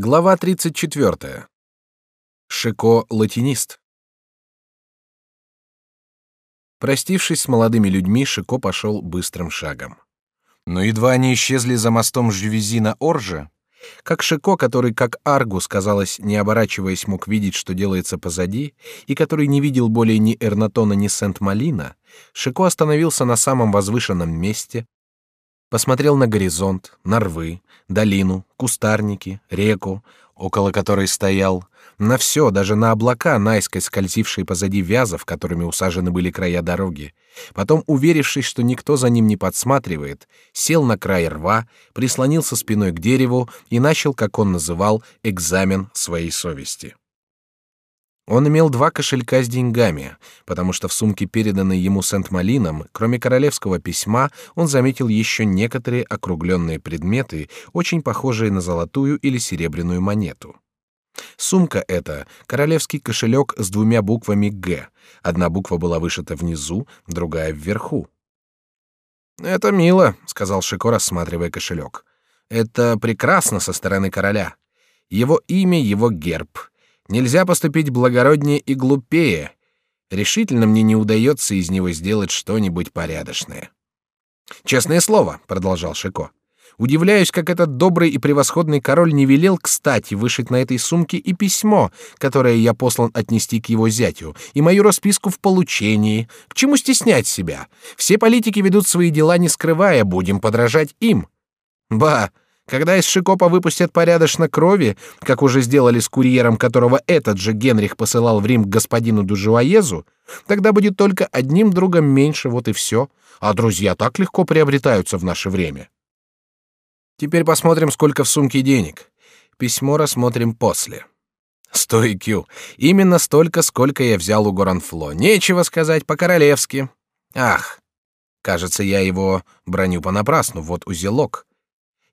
Глава 34. Шико латинист. Простившись с молодыми людьми, Шико пошел быстрым шагом. Но едва они исчезли за мостом Жювези на Орже, как Шико, который как Аргус, казалось, не оборачиваясь, мог видеть, что делается позади, и который не видел более ни Эрнатона, ни Сент-Малина, Шико остановился на самом возвышенном месте, посмотрел на горизонт, на рвы, долину, кустарники, реку, около которой стоял, на все, даже на облака, наискось скользившие позади вязов, которыми усажены были края дороги. Потом, уверившись, что никто за ним не подсматривает, сел на край рва, прислонился спиной к дереву и начал, как он называл, экзамен своей совести. Он имел два кошелька с деньгами, потому что в сумке, переданной ему Сент-Малином, кроме королевского письма, он заметил еще некоторые округленные предметы, очень похожие на золотую или серебряную монету. Сумка эта — королевский кошелек с двумя буквами «Г». Одна буква была вышита внизу, другая — вверху. «Это мило», — сказал Шико, рассматривая кошелек. «Это прекрасно со стороны короля. Его имя — его герб — Нельзя поступить благороднее и глупее. Решительно мне не удается из него сделать что-нибудь порядочное. Честное слово, продолжал Шико. Удивляюсь, как этот добрый и превосходный король не велел, кстати, вышить на этой сумке и письмо, которое я послан отнести к его зятю, и мою расписку в получении. К чему стеснять себя? Все политики ведут свои дела не скрывая, будем подражать им. Ба, когда из Шикопа выпустят порядочно крови, как уже сделали с курьером, которого этот же Генрих посылал в Рим к господину Дужуаезу, тогда будет только одним другом меньше, вот и все. А друзья так легко приобретаются в наше время. Теперь посмотрим, сколько в сумке денег. Письмо рассмотрим после. Стой, Кью. Именно столько, сколько я взял у Горанфло. Нечего сказать по-королевски. Ах, кажется, я его броню понапрасну. Вот узелок.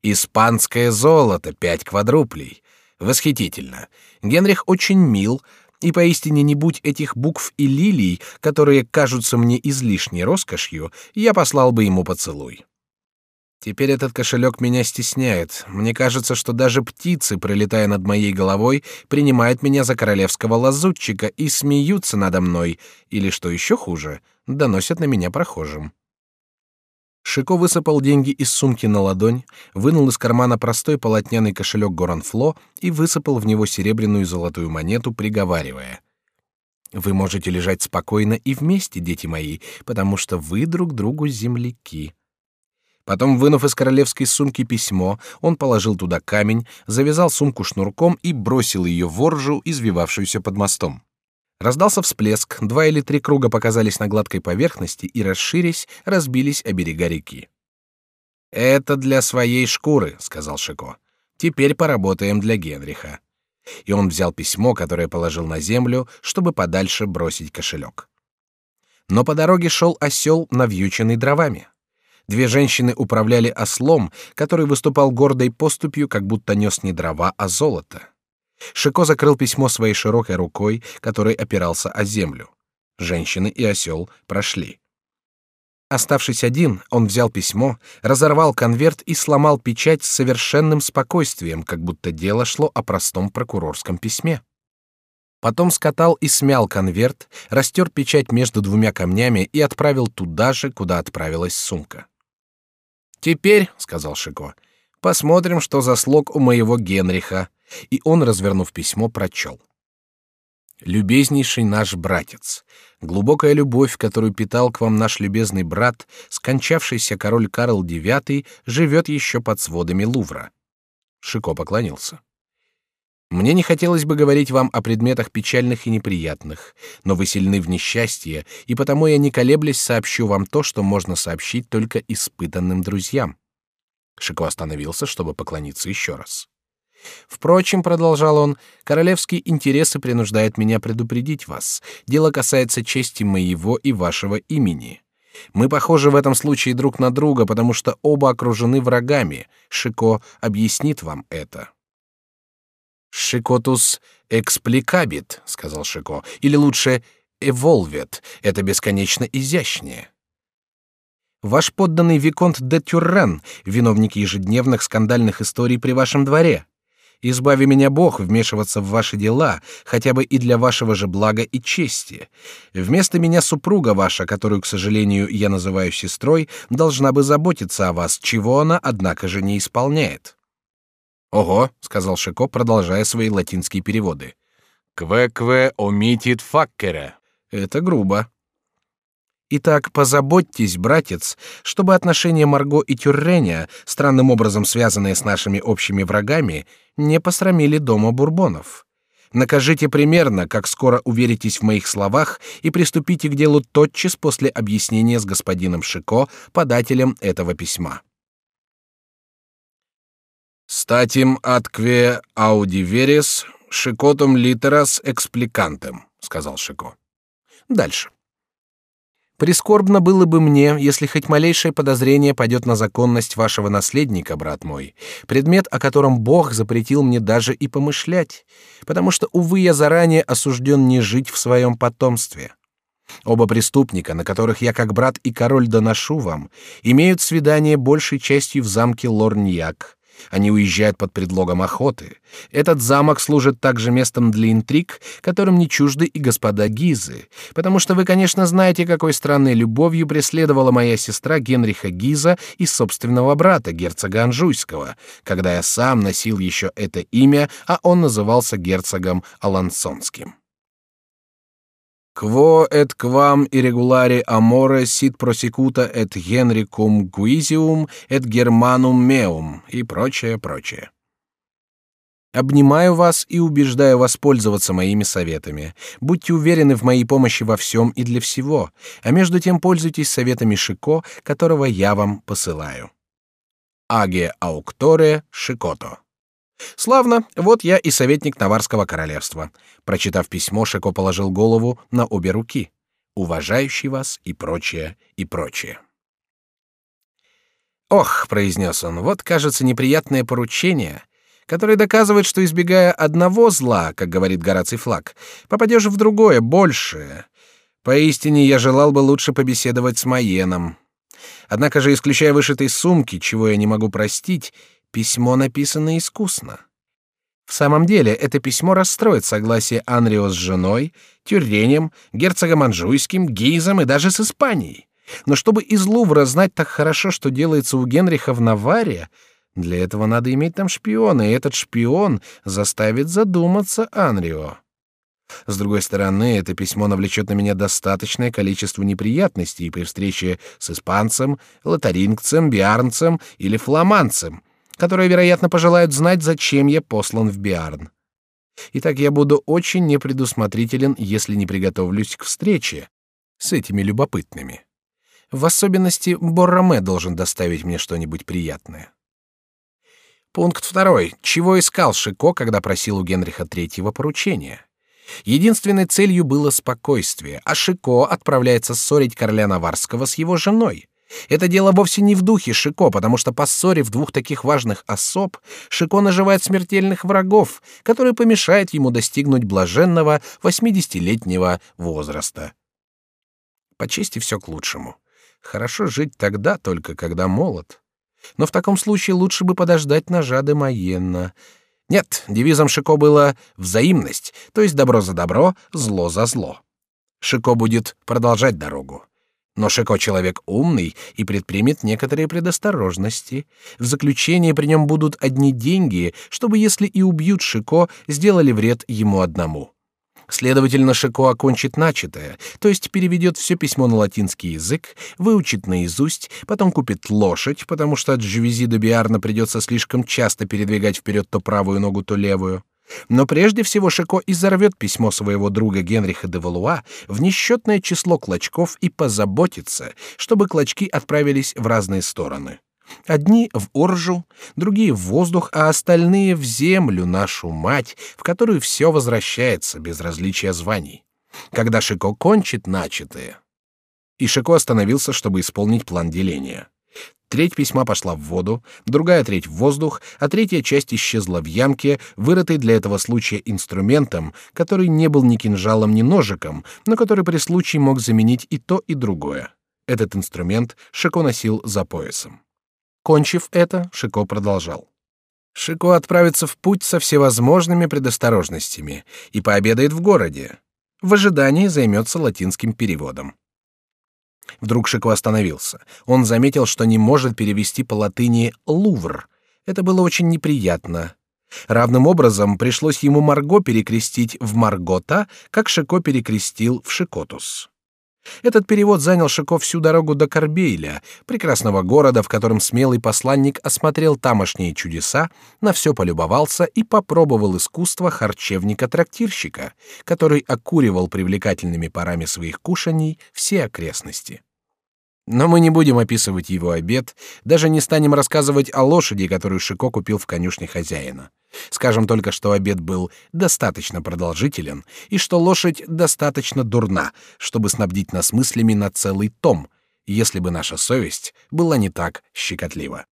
Испанское золото, пять квадруплей. Восхитительно. Генрих очень мил, и поистине не будь этих букв и лилий, которые кажутся мне излишней роскошью, я послал бы ему поцелуй. Теперь этот кошелек меня стесняет. Мне кажется, что даже птицы, пролетая над моей головой, принимают меня за королевского лазутчика и смеются надо мной, или, что еще хуже, доносят на меня прохожим. Шико высыпал деньги из сумки на ладонь, вынул из кармана простой полотняный кошелек Горанфло и высыпал в него серебряную и золотую монету, приговаривая: "Вы можете лежать спокойно и вместе, дети мои, потому что вы друг другу земляки". Потом, вынув из королевской сумки письмо, он положил туда камень, завязал сумку шнурком и бросил ее в воржу, извивавшуюся под мостом. Раздался всплеск, два или три круга показались на гладкой поверхности и, расширясь, разбились о берега реки. «Это для своей шкуры», — сказал Шико. «Теперь поработаем для Генриха». И он взял письмо, которое положил на землю, чтобы подальше бросить кошелек. Но по дороге шел осел, навьюченный дровами. Две женщины управляли ослом, который выступал гордой поступью, как будто нес не дрова, а золото. Шико закрыл письмо своей широкой рукой, которой опирался о землю. Женщины и осел прошли. Оставшись один, он взял письмо, разорвал конверт и сломал печать с совершенным спокойствием, как будто дело шло о простом прокурорском письме. Потом скатал и смял конверт, растер печать между двумя камнями и отправил туда же, куда отправилась сумка. «Теперь», — сказал Шико, — «посмотрим, что за слог у моего Генриха и он, развернув письмо, прочел. Любезнейший наш братец, глубокая любовь, которую питал к вам наш любезный брат, скончавшийся король Карл IX, живет еще под сводами Лувра. Шико поклонился. Мне не хотелось бы говорить вам о предметах печальных и неприятных, но вы сильны в несчастье, и потому я не колеблясь сообщу вам то, что можно сообщить только испытанным друзьям. Шико остановился, чтобы поклониться еще раз. Впрочем, продолжал он, королевские интересы принуждают меня предупредить вас. Дело касается чести моего и вашего имени. Мы похожи в этом случае друг на друга, потому что оба окружены врагами. Шико объяснит вам это. Chicotus explicabit, сказал Шико, или лучше evolvet. Это бесконечно изящнее. Ваш подданный виконт де Тюррен, виновник ежедневных скандальных историй при вашем дворе. Избави меня Бог вмешиваться в ваши дела, хотя бы и для вашего же блага и чести. Вместо меня супруга ваша, которую, к сожалению, я называю сестрой, должна бы заботиться о вас, чего она, однако же, не исполняет. Ого, сказал Шико, продолжая свои латинские переводы. Кве-кве омитит факкера. Это грубо. Итак, позаботьтесь, братец, чтобы отношения Марго и Тюрреня, странным образом связанные с нашими общими врагами, не посрамили дома Бурбонов. Накажите примерно, как скоро уверитесь в моих словах, и приступите к делу тотчас после объяснения с господином Шико, подателем этого письма. Статим atque ауди верес шикотум литерас экспликантем, сказал Шико. Дальше. Прискорбно было бы мне, если хоть малейшее подозрение пойдет на законность вашего наследника, брат мой, предмет, о котором Бог запретил мне даже и помышлять, потому что, увы, я заранее осужден не жить в своем потомстве. Оба преступника, на которых я как брат и король доношу вам, имеют свидание большей частью в замке Лорньяк, они уезжают под предлогом охоты. Этот замок служит также местом для интриг, которым не чужды и господа Гизы, потому что вы, конечно, знаете, какой странной любовью преследовала моя сестра Генриха Гиза и собственного брата, герцога Анжуйского, когда я сам носил еще это имя, а он назывался герцогом Алансонским. Quo et quam irregulare amore sit prosecuta et Henricum Guisium et Germanum meum и прочее, прочее. Обнимаю вас и убеждаю воспользоваться моими советами. Будьте уверены в моей помощи во всем и для всего, а между тем пользуйтесь советами Шико, которого я вам посылаю. Аге аукторе Шикото. Славно, вот я и советник Наварского королевства. Прочитав письмо, Шико положил голову на обе руки. Уважающий вас и прочее, и прочее. Ох, произнес он, вот кажется неприятное поручение, которое доказывает, что избегая одного зла, как говорит Гораций Флаг, попадешь в другое, большее. Поистине я желал бы лучше побеседовать с Маеном. Однако же, исключая вышитой сумки, чего я не могу простить, Письмо написано искусно. В самом деле, это письмо расстроит согласие Анрио с женой, Тюренем, герцогом Анжуйским, Гейзом и даже с Испанией. Но чтобы из Лувра знать так хорошо, что делается у Генриха в Наваре, для этого надо иметь там шпиона, и этот шпион заставит задуматься Анрио. С другой стороны, это письмо навлечет на меня достаточное количество неприятностей при встрече с испанцем, лотарингцем, биарнцем или фламандцем, которые, вероятно, пожелают знать, зачем я послан в Биарн. Итак, я буду очень непредусмотрителен, если не приготовлюсь к встрече с этими любопытными. В особенности Борроме должен доставить мне что-нибудь приятное. Пункт второй. Чего искал Шико, когда просил у Генриха Третьего поручения? Единственной целью было спокойствие, а Шико отправляется ссорить короля Наварского с его женой. Это дело вовсе не в духе Шико, потому что поссорив двух таких важных особ, Шико наживает смертельных врагов, которые помешают ему достигнуть блаженного восьмидесятилетнего возраста. По чести все к лучшему. Хорошо жить тогда только, когда молод. Но в таком случае лучше бы подождать ножа де Майенна. Нет, девизом Шико было взаимность, то есть добро за добро, зло за зло. Шико будет продолжать дорогу. Но Шико человек умный и предпримет некоторые предосторожности. В заключение при нем будут одни деньги, чтобы, если и убьют Шико, сделали вред ему одному. Следовательно, Шико окончит начатое, то есть переведет все письмо на латинский язык, выучит наизусть, потом купит лошадь, потому что от Жювези до Биарна придется слишком часто передвигать вперед то правую ногу, то левую. Но прежде всего Шико изорвет письмо своего друга Генриха де Валуа в несчетное число клочков и позаботится, чтобы клочки отправились в разные стороны. Одни в Оржу, другие в воздух, а остальные в землю, нашу мать, в которую все возвращается без различия званий. Когда Шико кончит начатое. И Шико остановился, чтобы исполнить план деления. Треть письма пошла в воду, другая треть в воздух, а третья часть исчезла в ямке, вырытой для этого случая инструментом, который не был ни кинжалом, ни ножиком, но который при случае мог заменить и то, и другое. Этот инструмент Шико носил за поясом. Кончив это, Шико продолжал. Шико отправится в путь со всевозможными предосторожностями и пообедает в городе. В ожидании займется латинским переводом. Вдруг Шико остановился. Он заметил, что не может перевести по латыни «Лувр». Это было очень неприятно. Равным образом пришлось ему Марго перекрестить в Маргота, как Шико перекрестил в Шикотус. Этот перевод занял Шико всю дорогу до Карбейля, прекрасного города, в котором смелый посланник осмотрел тамошние чудеса, на все полюбовался и попробовал искусство харчевника-трактирщика, который окуривал привлекательными парами своих кушаний все окрестности. Но мы не будем описывать его обед, даже не станем рассказывать о лошади, которую Шико купил в конюшне хозяина. Скажем только, что обед был достаточно продолжителен и что лошадь достаточно дурна, чтобы снабдить нас мыслями на целый том, если бы наша совесть была не так щекотлива.